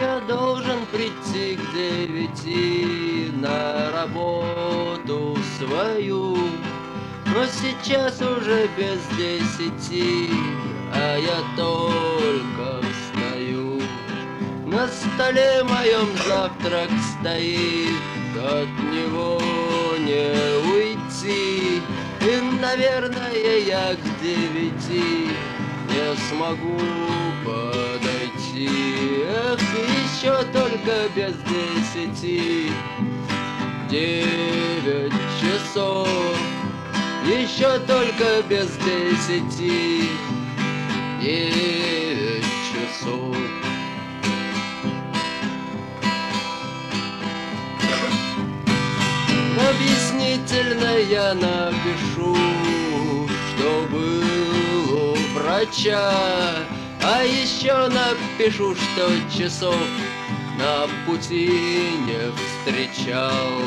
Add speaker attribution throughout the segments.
Speaker 1: я должен прийти к девяти на работу свою. Но сейчас уже без десяти, а я только встаю. На столе моем завтрак стоит, от него не уйти. И, наверное, я к девяти не смогу только без десяти. Девять часов, еще только без десяти. Девять часов. Объяснительно я напишу, что был у врача, а еще напишу, что часов на пути не встречал.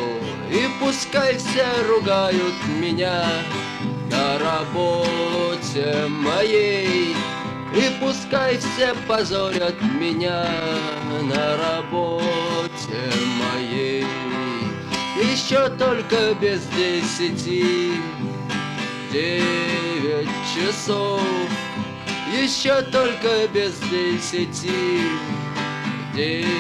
Speaker 1: И пускай все ругают меня на работе моей, и пускай все позорят меня на работе моей. Еще только без десяти девять часов. Еще только без десяти девять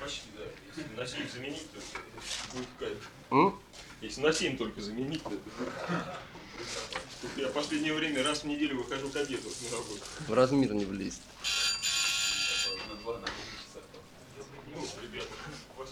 Speaker 2: Почти, да. Если на 7 заменить, то будет кайф. Если на 7 только заменить, то я в последнее время раз в неделю выхожу к обеду на работу.
Speaker 1: В размер не влезет.
Speaker 3: Ну, ребята, вас.